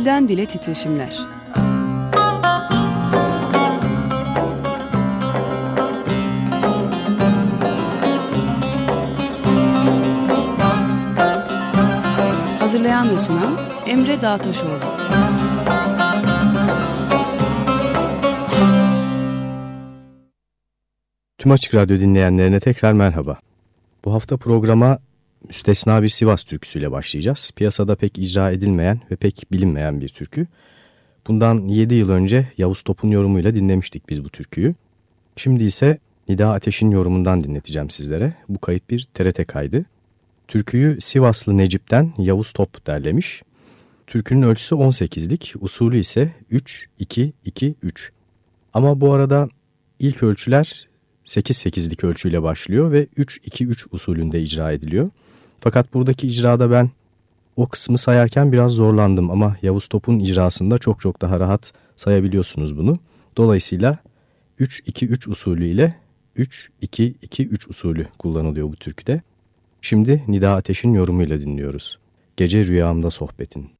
Dilden dile titreşimler. Hazırlayan ve sunan Emre Dağtaşoğlu. Tüm Açık Radyo dinleyenlerine tekrar merhaba. Bu hafta programa müstesna bir Sivas türküsüyle başlayacağız. Piyasada pek icra edilmeyen ve pek bilinmeyen bir türkü. Bundan 7 yıl önce Yavuz Top'un yorumuyla dinlemiştik biz bu türküyü. Şimdi ise Nida Ateş'in yorumundan dinleteceğim sizlere. Bu kayıt bir TRT kaydı. Türküyü Sivaslı Necip'ten Yavuz Top derlemiş. Türkünün ölçüsü 18'lik, usulü ise 3-2-2-3. Ama bu arada ilk ölçüler 8-8'lik ölçüyle başlıyor ve 3-2-3 usulünde icra ediliyor. Fakat buradaki icrada ben o kısmı sayarken biraz zorlandım ama Yavuz Top'un icrasında çok çok daha rahat sayabiliyorsunuz bunu. Dolayısıyla 3-2-3 usulü ile 3-2-2-3 usulü kullanılıyor bu türküde. Şimdi Nida Ateş'in yorumuyla dinliyoruz. Gece Rüyamda Sohbetin.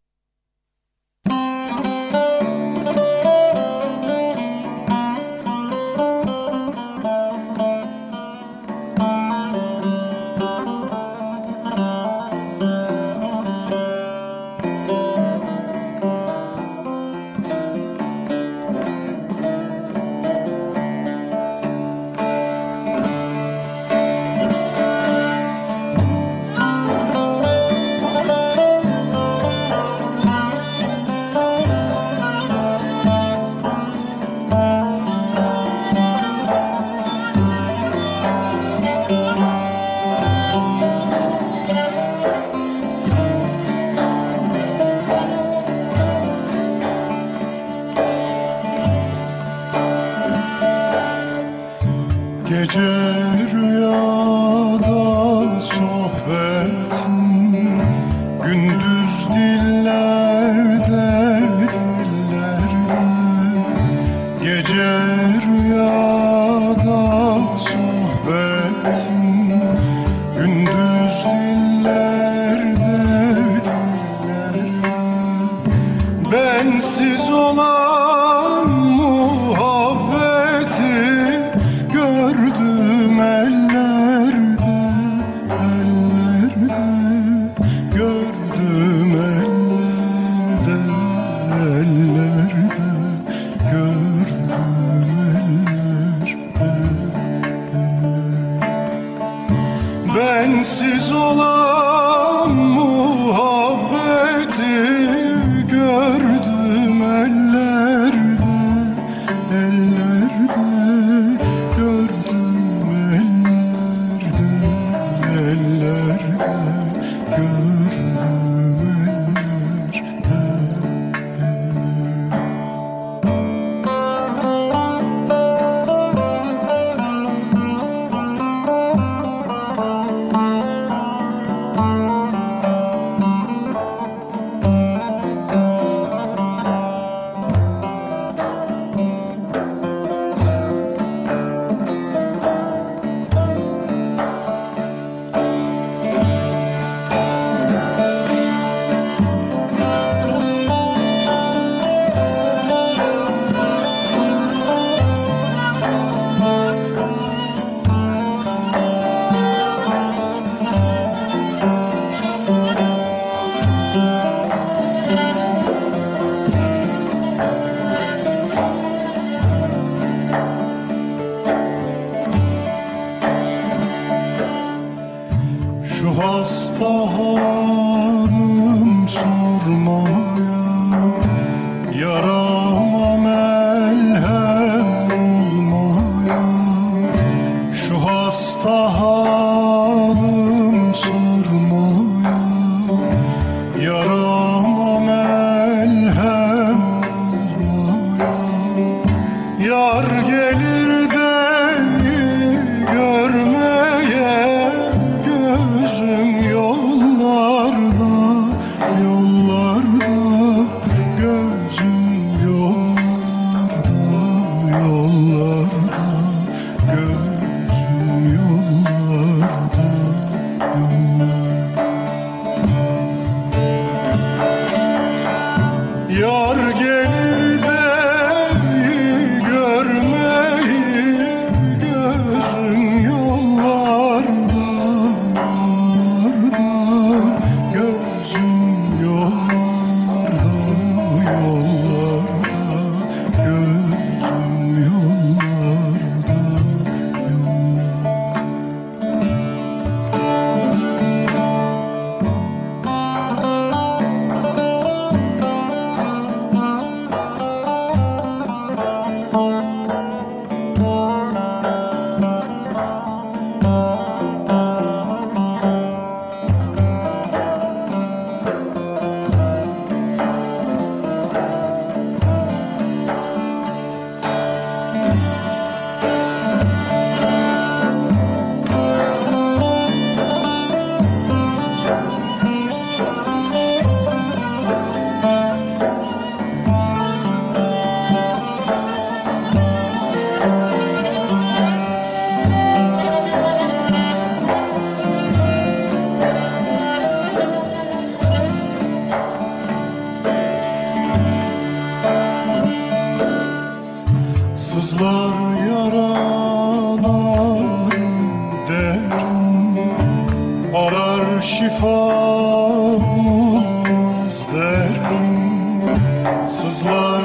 Yine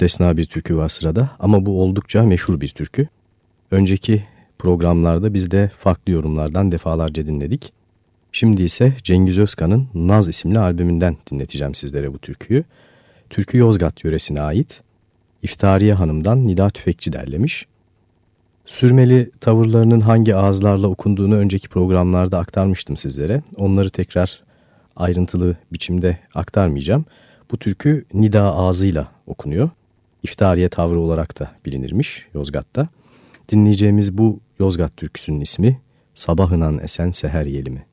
müstesna bir türkü var sırada ama bu oldukça meşhur bir türkü. Önceki programlarda biz de farklı yorumlardan defalarca dinledik. Şimdi ise Cengiz Özkan'ın Naz isimli albümünden dinleteceğim sizlere bu türküyü. Türkü Yozgat yöresine ait. İftariye Hanım'dan Nida Tüfekçi derlemiş. Sürmeli tavırlarının hangi ağızlarla okunduğunu önceki programlarda aktarmıştım sizlere. Onları tekrar ayrıntılı biçimde aktarmayacağım. Bu türkü Nida ağzıyla okunuyor. İftariye tavrı olarak da bilinirmiş Yozgat'ta. Dinleyeceğimiz bu Yozgat türküsünün ismi Sabahınan Esen Seher Yelimi.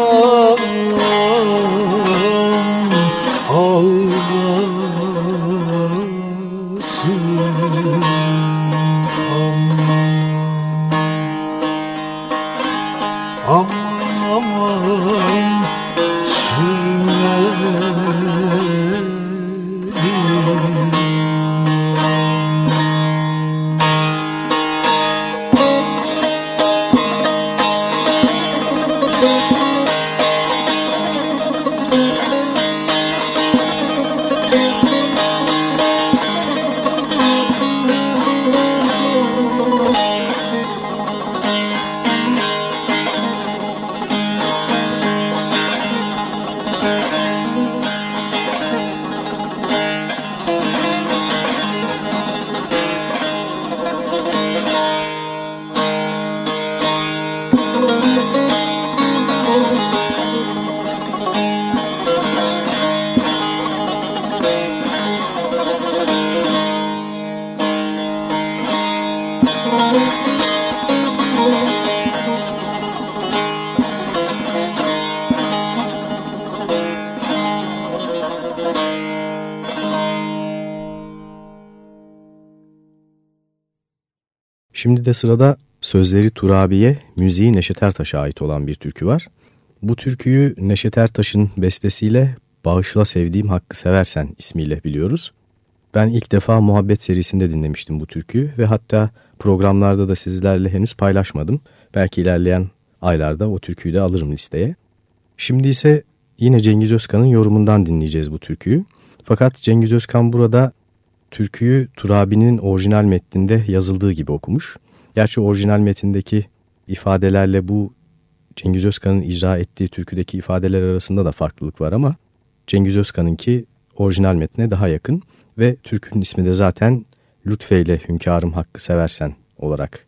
Anam ağlasın Şimdi de sırada sözleri Turabi'ye, müziği Neşet Ertaş'a ait olan bir türkü var. Bu türküyü Neşet Ertaş'ın bestesiyle Bağışla Sevdiğim Hakkı Seversen ismiyle biliyoruz. Ben ilk defa Muhabbet serisinde dinlemiştim bu türküyü ve hatta programlarda da sizlerle henüz paylaşmadım. Belki ilerleyen aylarda o türküyü de alırım listeye. Şimdi ise yine Cengiz Özkan'ın yorumundan dinleyeceğiz bu türküyü. Fakat Cengiz Özkan burada türküyü Turabi'nin orijinal metninde yazıldığı gibi okumuş. Gerçi orijinal metindeki ifadelerle bu Cengiz Özkan'ın icra ettiği türküdeki ifadeler arasında da farklılık var ama Cengiz Özkan'ınki orijinal metne daha yakın ve türkünün ismi de zaten Lütfeyle Hünkârım Hakkı Seversen olarak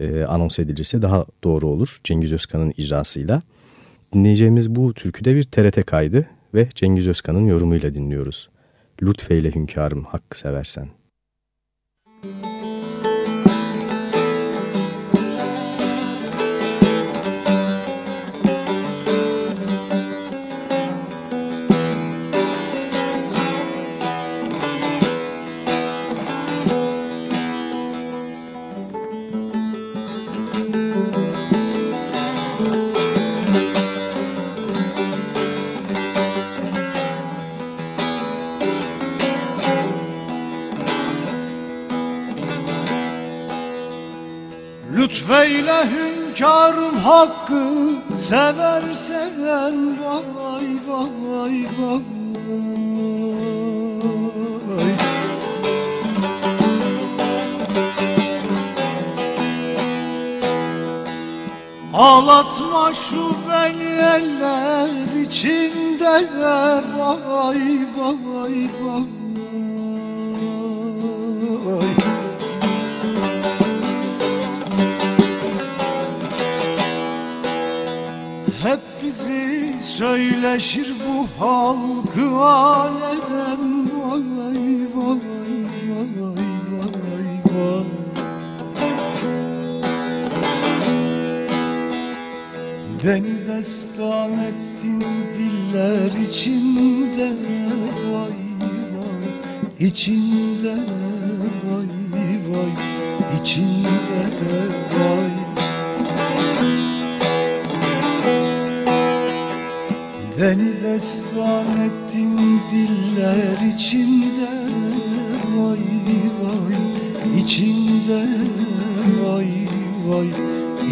e, anons edilirse daha doğru olur Cengiz Özkan'ın icrasıyla. Dinleyeceğimiz bu türküde bir TRT kaydı ve Cengiz Özkan'ın yorumuyla dinliyoruz. Lütfeyle hünkârım hakkı seversen. Hakkı seversen vay vay vay. Ağlatma şu beni eller içinde vay vay vay Hep bizi söyleşir bu halkı alem Vay vay vay vay vay Beni destan ettin diller içinde. Vay vay içinde. Vay vay içinde. vay Beni destan ettin diller içinde vay vay içinde vay vay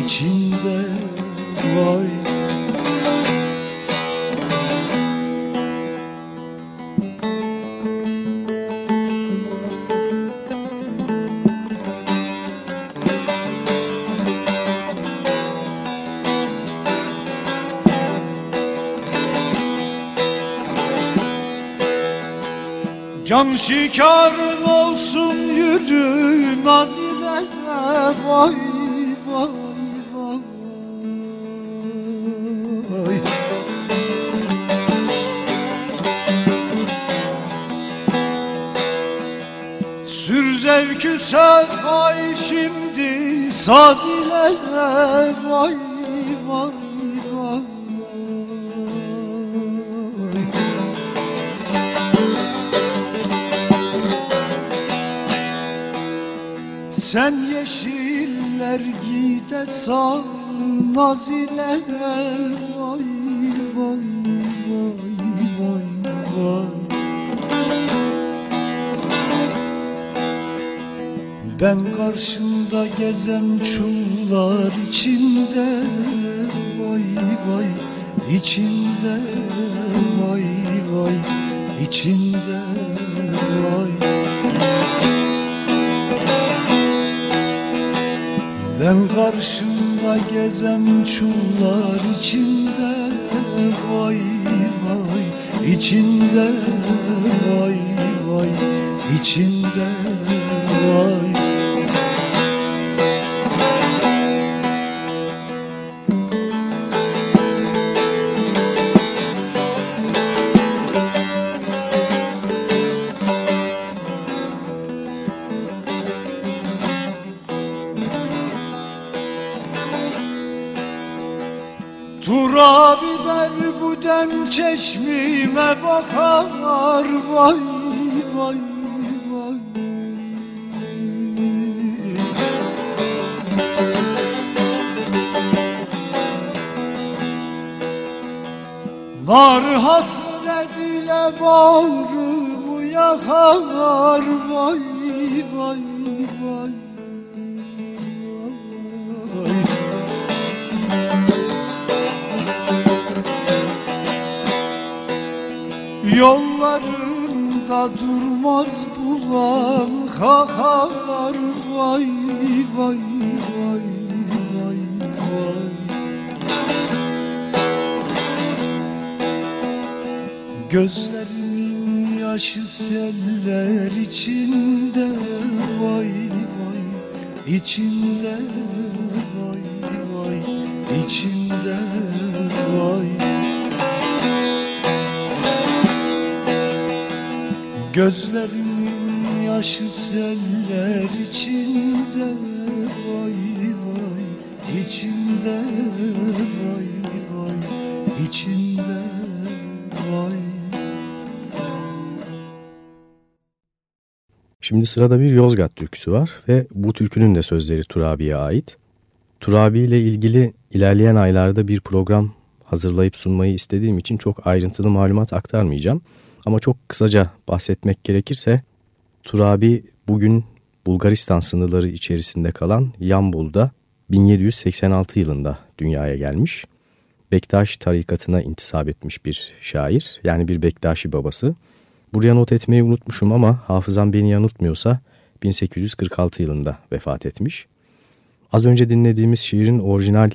içinde vay Can şikarın olsun yürü nazile vay vay Sür zevkü sefay şimdi saz yeşiller gide sal nazile vay vay vay vay vay. Ben karşında gezem çullar içinde vay vay içinde vay vay içinde Ben karşımda gezem çullar içinde vay vay içinde vay vay içinde vay kakar vay vay vay vay vay. Gözlerimin yaşı seller içinde vay vay içinde vay vay içinde vay. Gözlerimin yaşı seller içinde vay vay içinde vay vay içinde vay Şimdi sırada bir Yozgat türküsü var ve bu türkünün de sözleri Turabi'ye ait. Turabi ile ilgili ilerleyen aylarda bir program hazırlayıp sunmayı istediğim için çok ayrıntılı malumat aktarmayacağım. Ama çok kısaca bahsetmek gerekirse Turabi bugün Bulgaristan sınırları içerisinde kalan Yambul'da 1786 yılında dünyaya gelmiş. Bektaş tarikatına intisap etmiş bir şair yani bir Bektaşi babası. Buraya not etmeyi unutmuşum ama hafızam beni yanıltmıyorsa 1846 yılında vefat etmiş. Az önce dinlediğimiz şiirin orijinal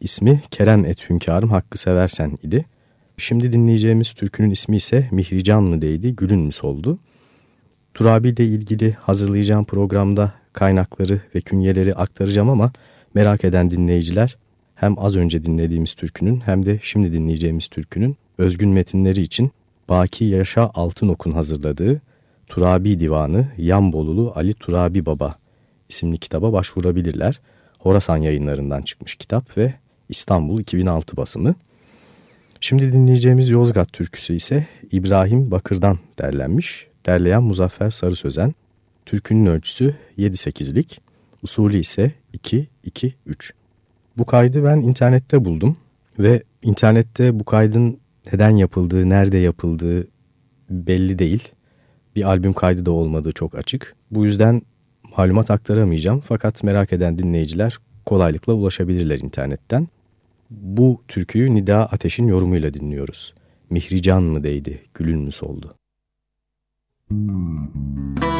ismi Kerem et hünkârım hakkı seversen idi. Şimdi dinleyeceğimiz türkünün ismi ise Mihrican mı değdi, Gülün mü soldu? Turabi ile ilgili hazırlayacağım programda kaynakları ve künyeleri aktaracağım ama merak eden dinleyiciler hem az önce dinlediğimiz türkünün hem de şimdi dinleyeceğimiz türkünün özgün metinleri için Baki Yaşa Altınok'un hazırladığı Turabi Divanı Yanbolulu Ali Turabi Baba isimli kitaba başvurabilirler. Horasan yayınlarından çıkmış kitap ve İstanbul 2006 basımı. Şimdi dinleyeceğimiz Yozgat türküsü ise İbrahim Bakır'dan derlenmiş. Derleyen Muzaffer Sarı Sözen. Türkünün ölçüsü 7-8'lik, usulü ise 2-2-3. Bu kaydı ben internette buldum ve internette bu kaydın neden yapıldığı, nerede yapıldığı belli değil. Bir albüm kaydı da olmadığı çok açık. Bu yüzden malumat aktaramayacağım fakat merak eden dinleyiciler kolaylıkla ulaşabilirler internetten. Bu türküyü Nida Ateş'in yorumuyla dinliyoruz. Mihrican mı değdi, gülün mü soldu? うん。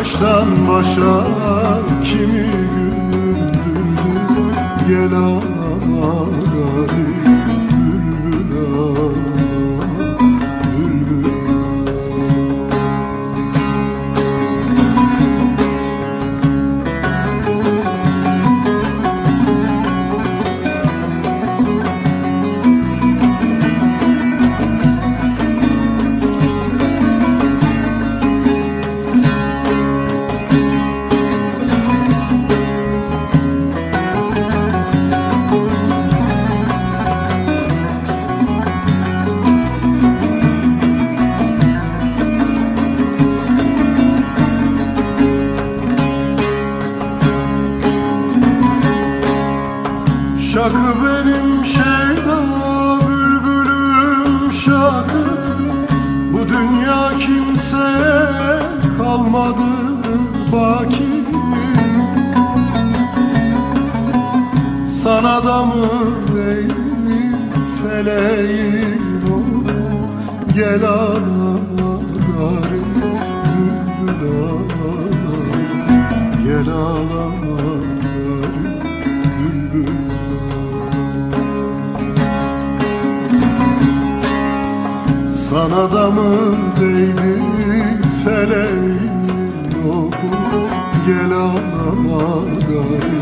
baştan başa kimi güldü Gel ana ağlama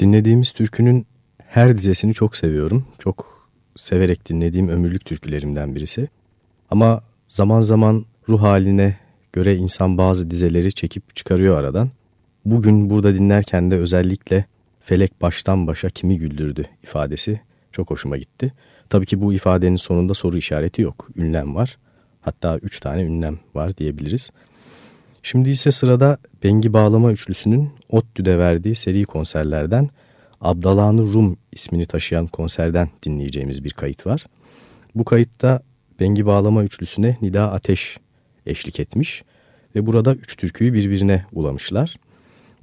Dinlediğimiz türkünün her dizesini çok seviyorum. Çok severek dinlediğim ömürlük türkülerimden birisi. Ama zaman zaman ruh haline göre insan bazı dizeleri çekip çıkarıyor aradan. Bugün burada dinlerken de özellikle felek baştan başa kimi güldürdü ifadesi çok hoşuma gitti. Tabii ki bu ifadenin sonunda soru işareti yok. Ünlem var. Hatta üç tane ünlem var diyebiliriz. Şimdi ise sırada Bengi Bağlama Üçlüsü'nün ODTÜ'de verdiği seri konserlerden Abdalanı Rum ismini taşıyan konserden dinleyeceğimiz bir kayıt var. Bu kayıtta Bengi Bağlama Üçlüsü'ne Nida Ateş eşlik etmiş ve burada üç türküyü birbirine ulamışlar.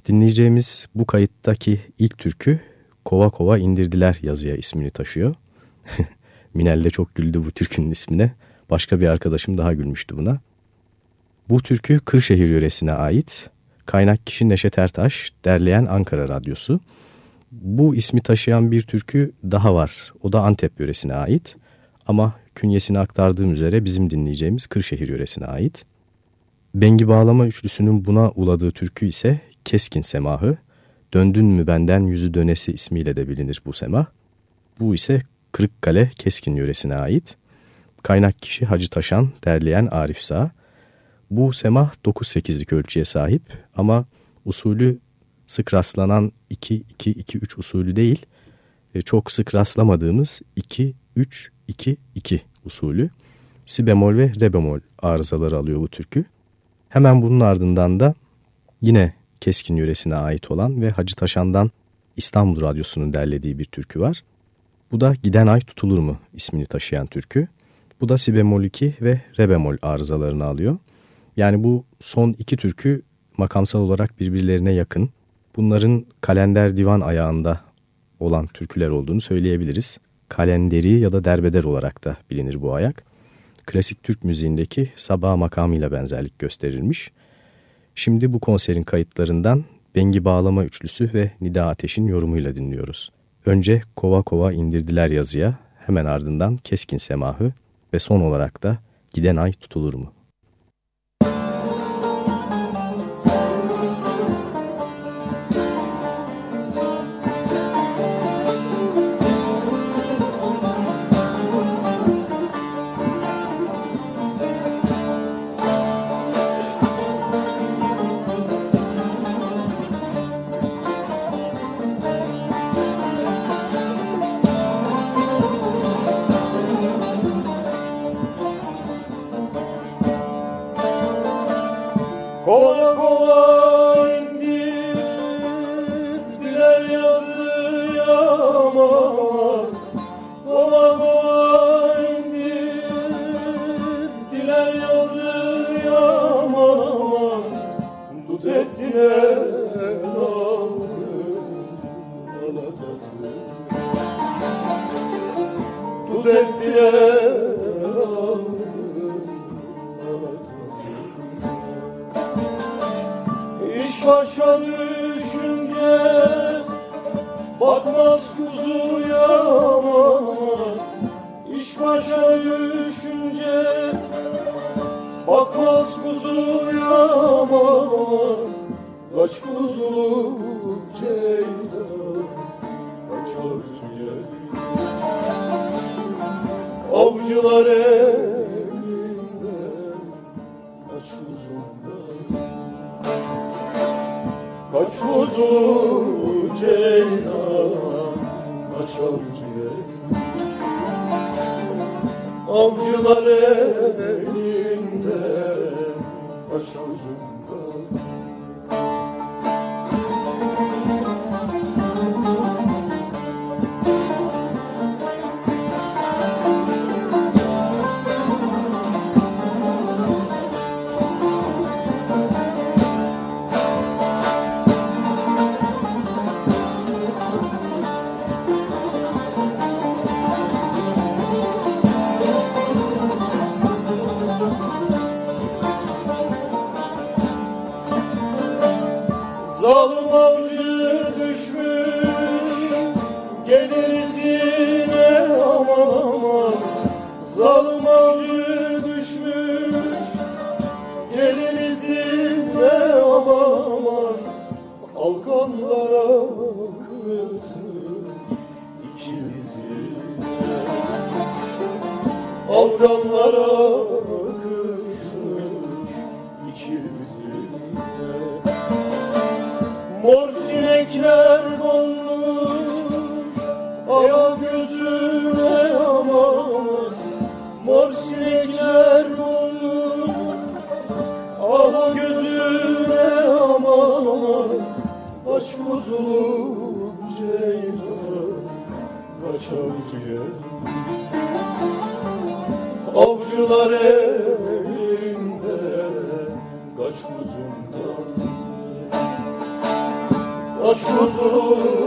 Dinleyeceğimiz bu kayıttaki ilk türkü Kova Kova indirdiler yazıya ismini taşıyor. Minel de çok güldü bu türkünün ismine. Başka bir arkadaşım daha gülmüştü buna. Bu türkü Kırşehir yöresine ait. Kaynak kişi Neşet Ertaş, derleyen Ankara Radyosu. Bu ismi taşıyan bir türkü daha var. O da Antep yöresine ait. Ama künyesini aktardığım üzere bizim dinleyeceğimiz Kırşehir yöresine ait. Bengi Bağlama üçlüsünün buna uladığı türkü ise Keskin Semahı. Döndün mü benden yüzü dönesi ismiyle de bilinir bu semah. Bu ise Kırıkkale Keskin yöresine ait. Kaynak kişi Hacı Taşan, derleyen Arif Sağ. Bu semah 9-8'lik ölçüye sahip ama usulü sık rastlanan 2-2-2-3 usulü değil, e, çok sık rastlamadığımız 2-3-2-2 usulü. Si bemol ve re bemol arızaları alıyor bu türkü. Hemen bunun ardından da yine Keskin yöresine ait olan ve Hacı Taşan'dan İstanbul Radyosu'nun derlediği bir türkü var. Bu da Giden Ay Tutulur mu ismini taşıyan türkü. Bu da si bemol 2 ve re bemol arızalarını alıyor. Yani bu son iki türkü makamsal olarak birbirlerine yakın. Bunların kalender divan ayağında olan türküler olduğunu söyleyebiliriz. Kalenderi ya da derbeder olarak da bilinir bu ayak. Klasik Türk müziğindeki sabah makamıyla benzerlik gösterilmiş. Şimdi bu konserin kayıtlarından Bengi Bağlama Üçlüsü ve Nida Ateş'in yorumuyla dinliyoruz. Önce Kova Kova indirdiler yazıya, hemen ardından Keskin Semahı ve son olarak da Giden Ay Tutulur mu? başa düşünce Bakmaz kuzuya aman İş başa düşünce Bakmaz kuzuya aman Kaç kuzuluk ceyda Kaç örtüye Avcılar el Alkanlara kızmış ikimizi Mor sinekler konmuş Ama gözüne aman. Mor sinekler konmuş Ama gözüne aman. Aman Aç kuzuluk ceylan Kaç avcıya Avcılar elinde Kaç kuzumdan 祝福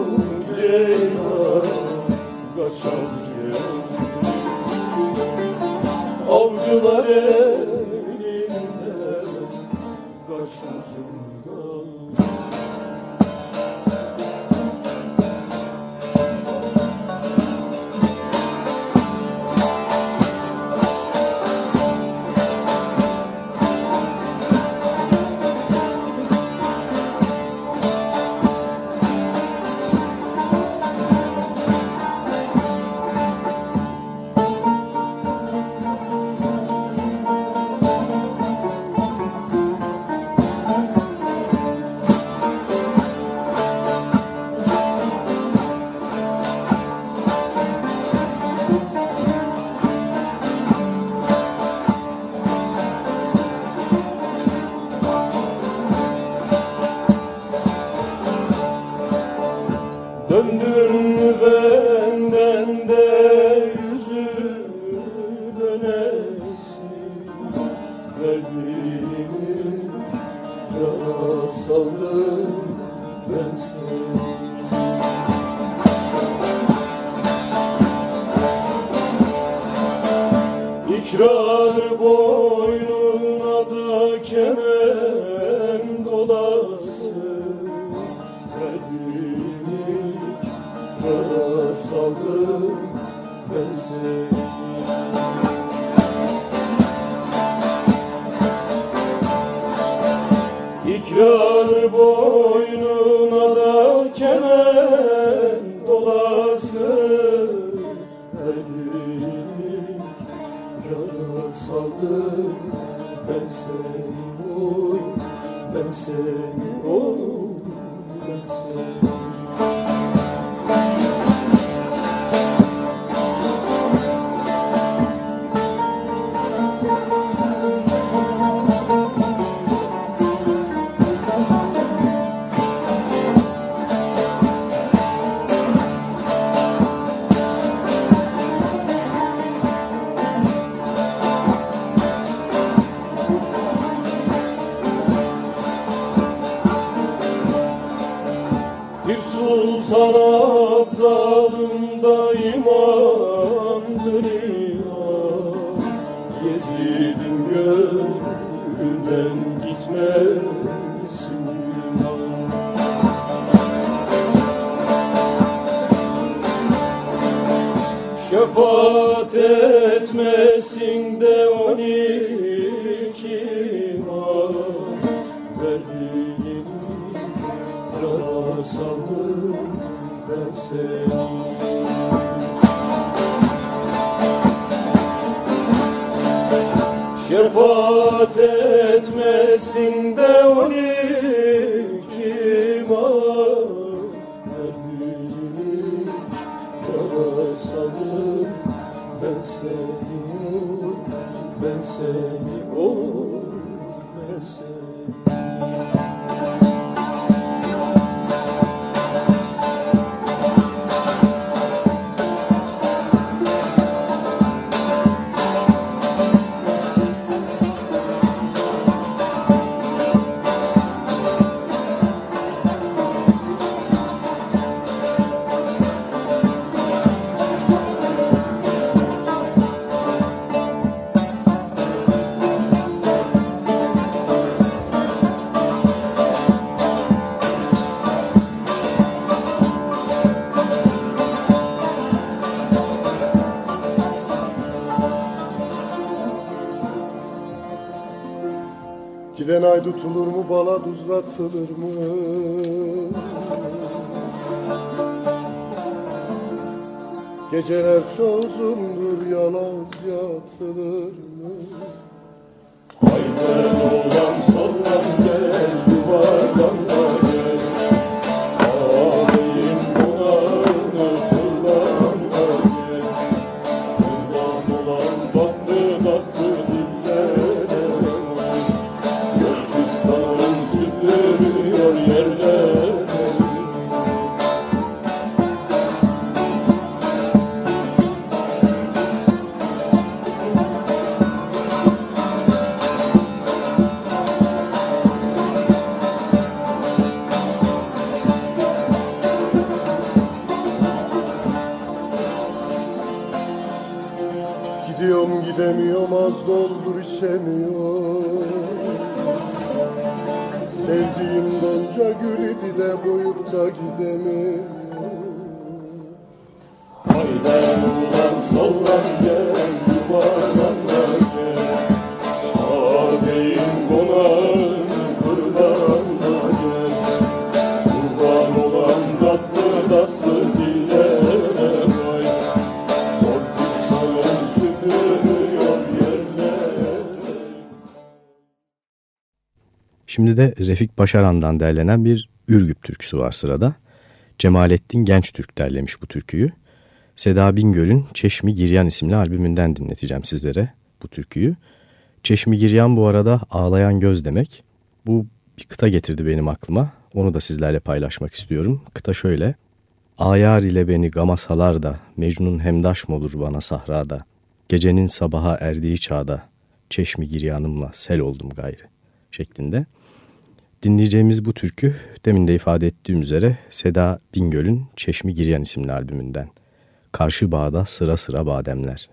Derdimi yara saldım ben sana blessing. Şimdi de Refik Başaran'dan derlenen bir Ürgüp türküsü var sırada. Cemalettin Gençtürk derlemiş bu türküyü. Seda Bingöl'ün Çeşmi Giryan isimli albümünden dinleteceğim sizlere bu türküyü. Çeşmi Giryan bu arada ağlayan göz demek. Bu bir kıta getirdi benim aklıma. Onu da sizlerle paylaşmak istiyorum. Kıta şöyle. Ayar ile beni gama salar da, Mecnun hemdaş mı olur bana sahrada? Gecenin sabaha erdiği çağda, Çeşmi Giryanımla sel oldum gayrı şeklinde. Dinleyeceğimiz bu türkü demin de ifade ettiğim üzere Seda Bingöl'ün Çeşmi Giryan isimli albümünden. Karşı bağda sıra sıra bademler.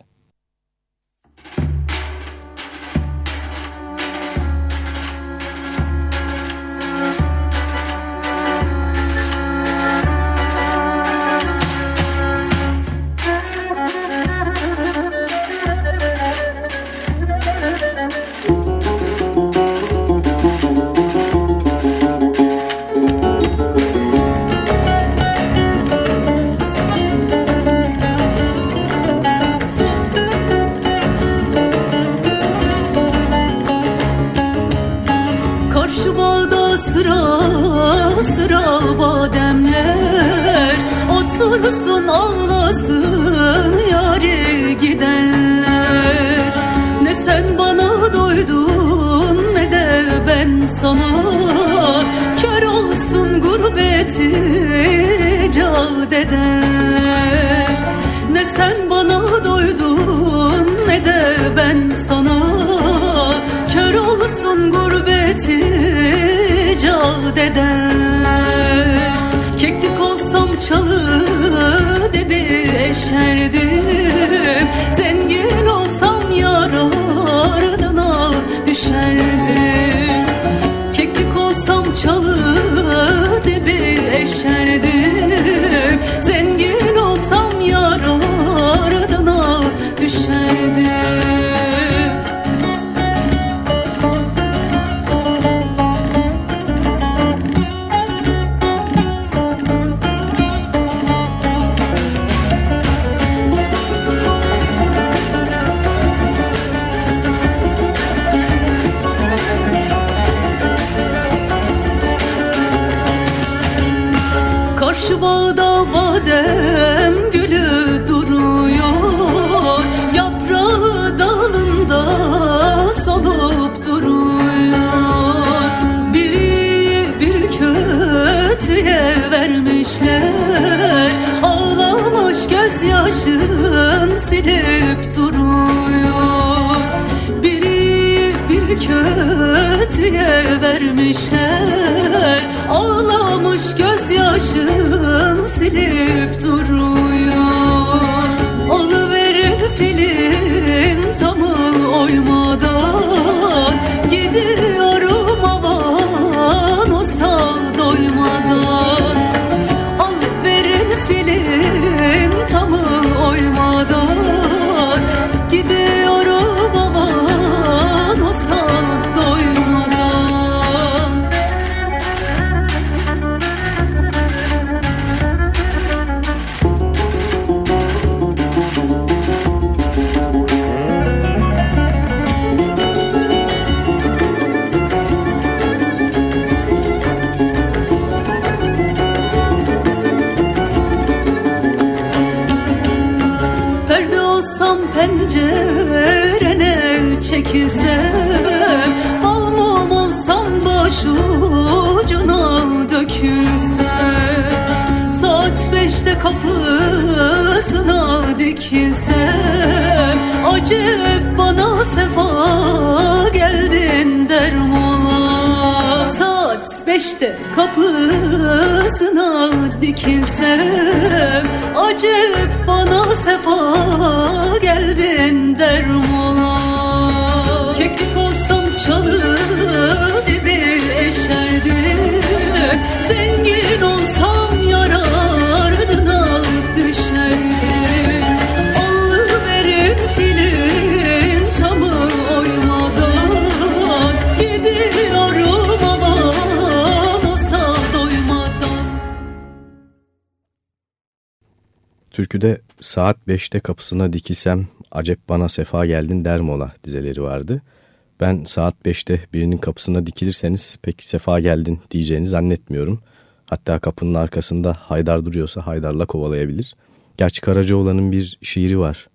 Ben sana. Kör olsun gurbeti cad eder Keklik olsam çalı debi eşerdim. Zengin olsam yar ardına düşerdim. Keklik olsam çalı debi eşerdim işte. Dikilsem Acep bana sefa geldin dermola Saat beşte kapısına dikilsem Acep bana sefa geldin Keklik Türküde saat 5'te kapısına dikilsem acep bana sefa geldin der mola dizeleri vardı. Ben saat 5'te birinin kapısına dikilirseniz pek sefa geldin diyeceğini zannetmiyorum. Hatta kapının arkasında Haydar duruyorsa Haydar'la kovalayabilir. Gerçi Karacaoğlan'ın bir şiiri var.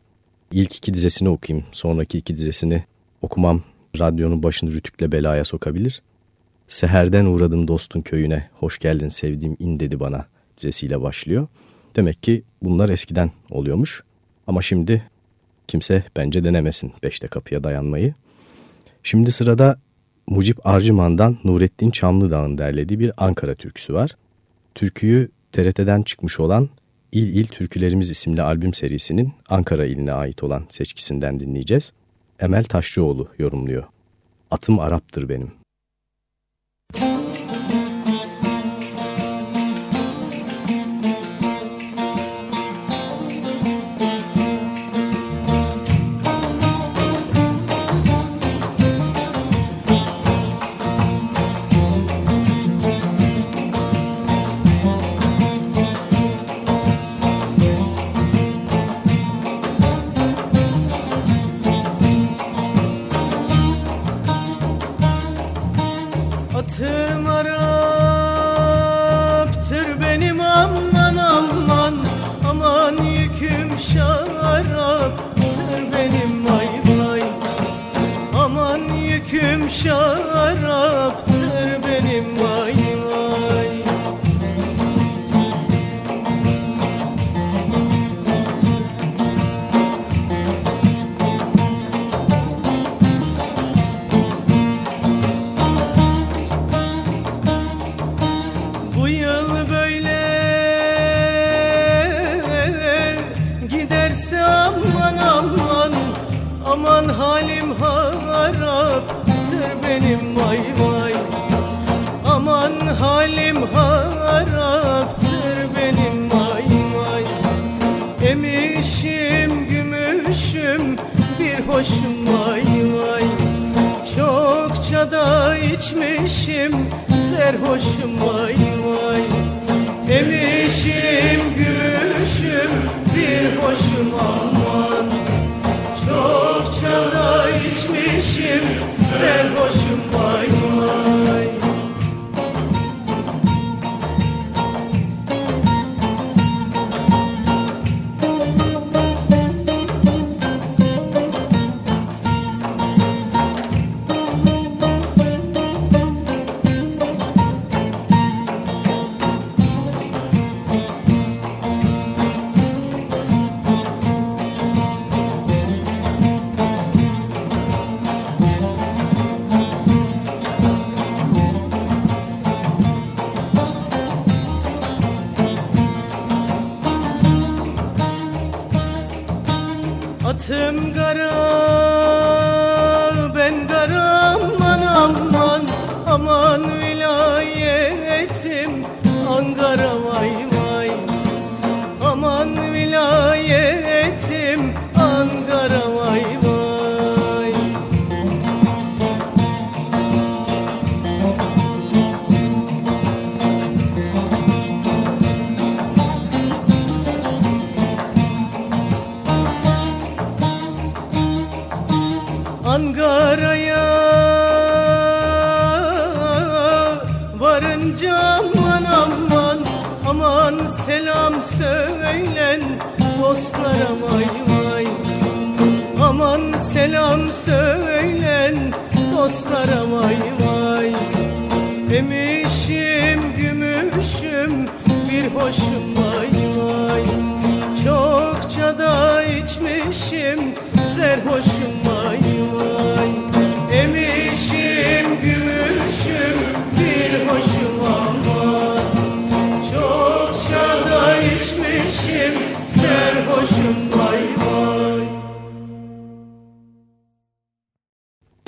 İlk iki dizesini okuyayım, sonraki iki dizesini okumam radyonun başını rütükle belaya sokabilir. Seherden uğradım dostun köyüne, hoş geldin sevdiğim in dedi bana dizesiyle başlıyor. Demek ki bunlar eskiden oluyormuş. Ama şimdi kimse bence denemesin beşte kapıya dayanmayı. Şimdi sırada Mucip Arcıman'dan Nurettin Çamlıdağ'ın derlediği bir Ankara türküsü var. Türküyü TRT'den çıkmış olan İl İl Türkülerimiz isimli albüm serisinin Ankara iline ait olan seçkisinden dinleyeceğiz. Emel Taşçıoğlu yorumluyor. Atım Arap'tır benim.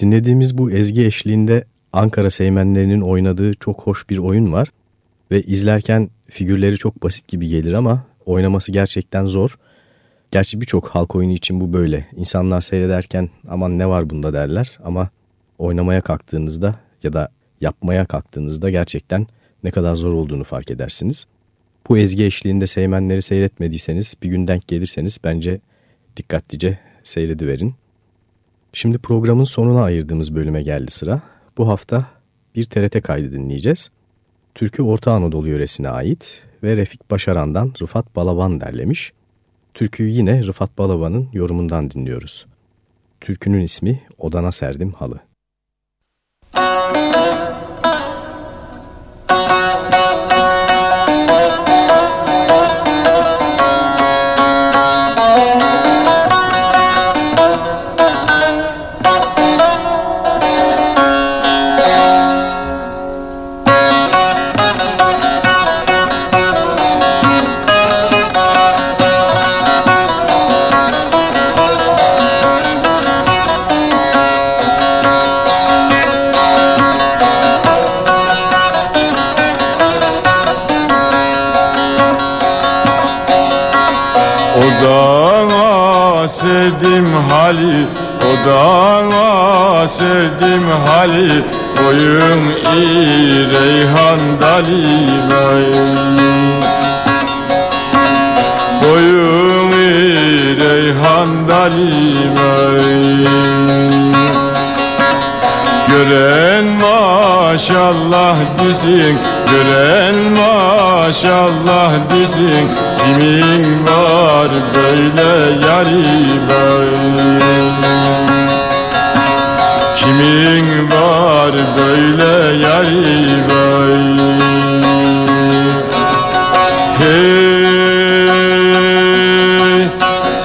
Dinlediğimiz bu ezgi eşliğinde Ankara Seymenlerinin oynadığı çok hoş bir oyun var ve izlerken figürleri çok basit gibi gelir ama oynaması gerçekten zor. Gerçi birçok halk oyunu için bu böyle. İnsanlar seyrederken aman ne var bunda derler ama oynamaya kalktığınızda ya da yapmaya kalktığınızda gerçekten ne kadar zor olduğunu fark edersiniz. Bu ezgi eşliğinde Seymenleri seyretmediyseniz bir gün denk gelirseniz bence dikkatlice seyrediverin. Şimdi programın sonuna ayırdığımız bölüme geldi sıra. Bu hafta bir TRT kaydı dinleyeceğiz. Türkü Orta Anadolu yöresine ait ve Refik Başaran'dan Rıfat Balaban derlemiş. Türküyü yine Rıfat Balaban'ın yorumundan dinliyoruz. Türkünün ismi Odana Serdim Halı. Odana serdim hali Odana serdim hali. Boyun i reyhan dali vay. Boyun i reyhan dali vay. Gören maşallah disin Gören maşallah disin Kimin var böyle yari bay Kimin var böyle yari bay Hey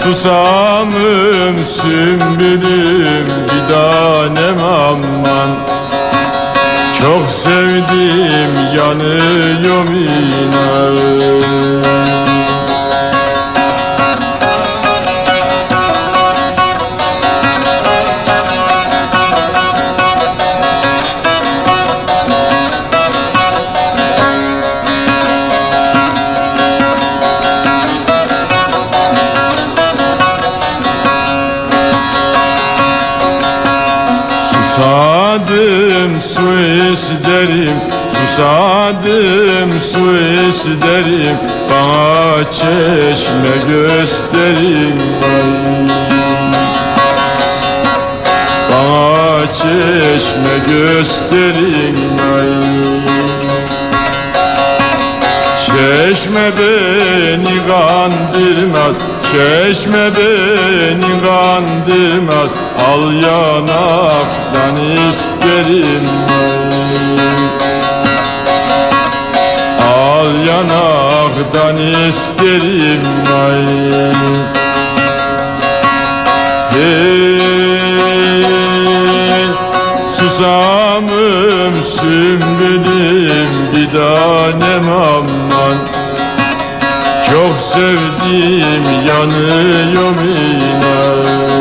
Susamım sümbülüm bir tanem aman Çok sevdim yanıyorum inan isterim Susadım su isterim Bana çeşme gösterin. Bana çeşme gösterin. Çeşme beni kandırmaz Çeşme beni kandırmaz Al yanaktan isterim. Al yanaktan isterim. Hey Susamım sümbülüm bir tanem aman. Çok sevdim yanıyorum inan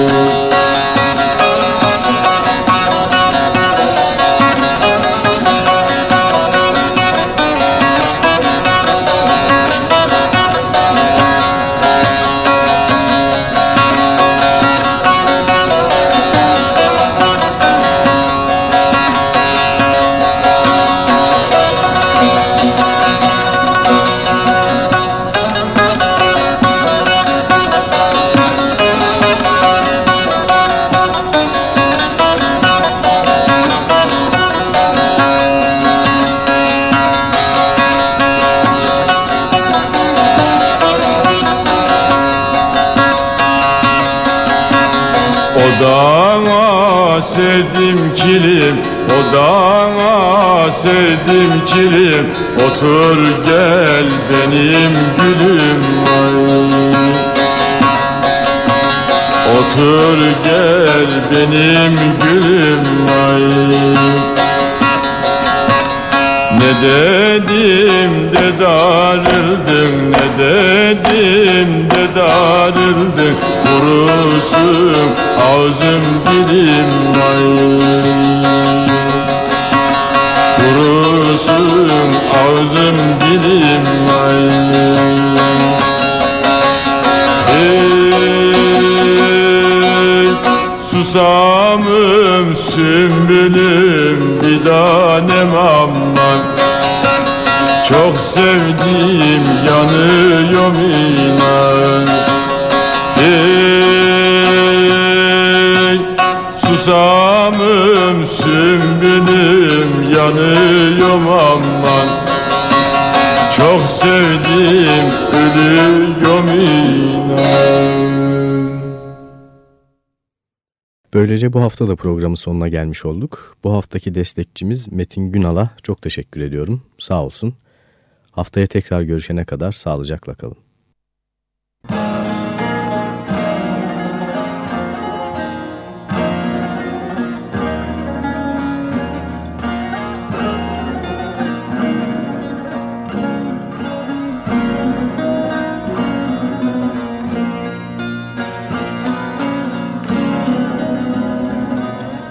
Dağına serdim kilim Otur gel benim gülüm. Ay Otur gel benim gülüm. Ay Ne dedim de darıldın Ne dedim de darıldın Kurusun ağzım dilim. ay Ağzım dilim ay Hey, susamım sümbülüm bir tanem aman. Çok sevdiğim yanıyorum inan. Hey, susamım sümbülüm yanıyorum aman Çok sevdiğim ölüyorum inan Böylece bu hafta da programın sonuna gelmiş olduk. Bu haftaki destekçimiz Metin Günal'a çok teşekkür ediyorum. Sağ olsun. Haftaya tekrar görüşene kadar sağlıcakla kalın.